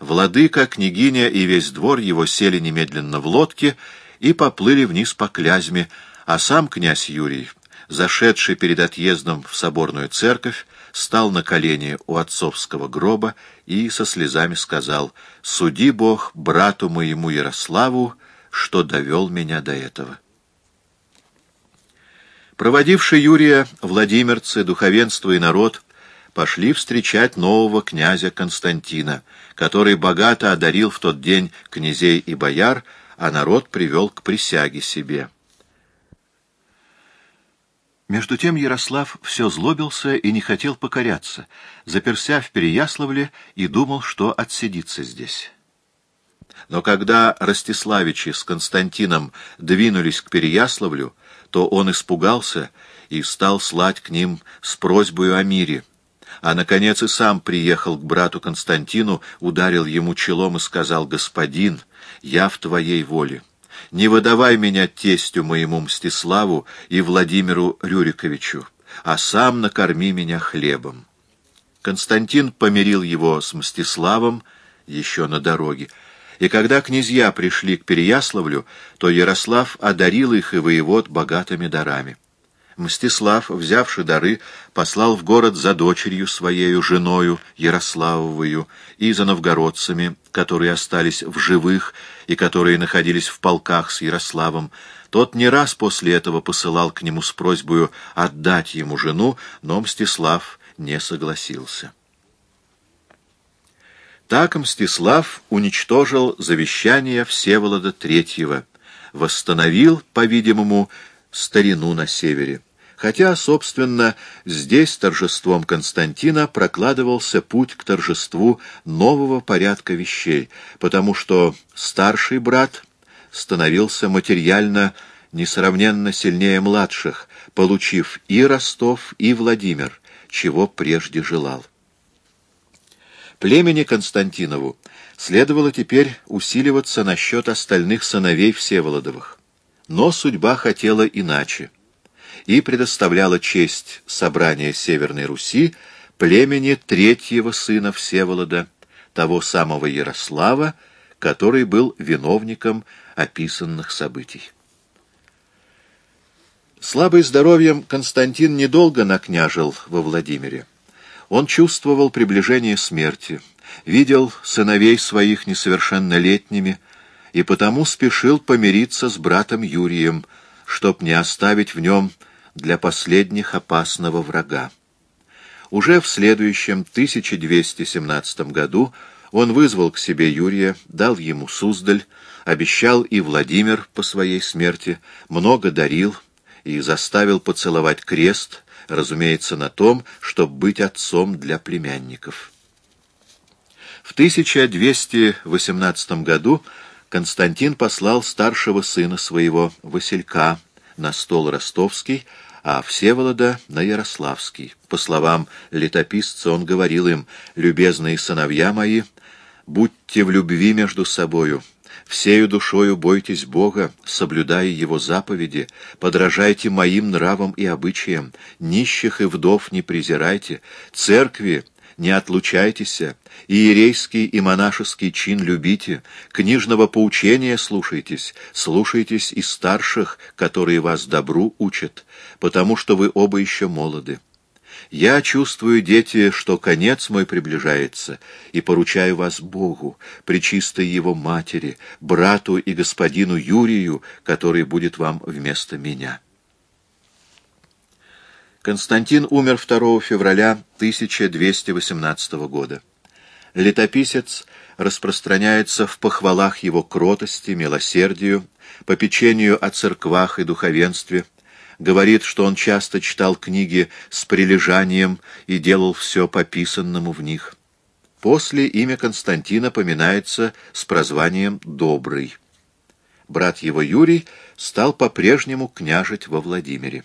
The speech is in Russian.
Владыка, княгиня и весь двор его сели немедленно в лодке и поплыли вниз по Клязьме, а сам князь Юрий, зашедший перед отъездом в соборную церковь, стал на колени у отцовского гроба и со слезами сказал «Суди Бог брату моему Ярославу, что довел меня до этого». Проводивший Юрия владимирцы, духовенство и народ пошли встречать нового князя Константина, который богато одарил в тот день князей и бояр, а народ привел к присяге себе. Между тем Ярослав все злобился и не хотел покоряться, заперся в Переяславле и думал, что отсидится здесь. Но когда Ростиславичи с Константином двинулись к Переяславлю, то он испугался и стал слать к ним с просьбой о мире, а, наконец, и сам приехал к брату Константину, ударил ему челом и сказал «Господин, я в твоей воле» не выдавай меня тестю моему Мстиславу и Владимиру Рюриковичу, а сам накорми меня хлебом. Константин помирил его с Мстиславом еще на дороге, и когда князья пришли к Переяславлю, то Ярослав одарил их и воевод богатыми дарами. Мстислав, взявши дары, послал в город за дочерью своею, женою Ярославовою, и за новгородцами, которые остались в живых и которые находились в полках с Ярославом. Тот не раз после этого посылал к нему с просьбой отдать ему жену, но Мстислав не согласился. Так Мстислав уничтожил завещание Всеволода III, восстановил, по-видимому, старину на севере хотя, собственно, здесь торжеством Константина прокладывался путь к торжеству нового порядка вещей, потому что старший брат становился материально несравненно сильнее младших, получив и Ростов, и Владимир, чего прежде желал. Племени Константинову следовало теперь усиливаться насчет остальных сыновей Всеволодовых. Но судьба хотела иначе и предоставляла честь собрания Северной Руси племени третьего сына Всеволода, того самого Ярослава, который был виновником описанных событий. Слабый здоровьем Константин недолго накняжил во Владимире. Он чувствовал приближение смерти, видел сыновей своих несовершеннолетними и потому спешил помириться с братом Юрием, чтоб не оставить в нем для последних опасного врага. Уже в следующем 1217 году он вызвал к себе Юрия, дал ему Суздаль, обещал и Владимир по своей смерти, много дарил и заставил поцеловать крест, разумеется, на том, чтобы быть отцом для племянников. В 1218 году Константин послал старшего сына своего, Василька, на стол ростовский, а Всеволода — на Ярославский. По словам летописца, он говорил им, «Любезные сыновья мои, будьте в любви между собою». Всею душою бойтесь Бога, соблюдая Его заповеди, подражайте моим нравам и обычаям, нищих и вдов не презирайте, церкви не отлучайтесь, иерейский и монашеский чин любите, книжного поучения слушайтесь, слушайтесь и старших, которые вас добру учат, потому что вы оба еще молоды. Я чувствую, дети, что конец мой приближается, и поручаю вас Богу, причистой Его матери, брату и господину Юрию, который будет вам вместо меня». Константин умер 2 февраля 1218 года. Летописец распространяется в похвалах его кротости, милосердию, попечению о церквах и духовенстве, говорит, что он часто читал книги с прилежанием и делал все по писанному в них. После имя Константина поминается с прозванием «Добрый». Брат его Юрий стал по-прежнему княжить во Владимире.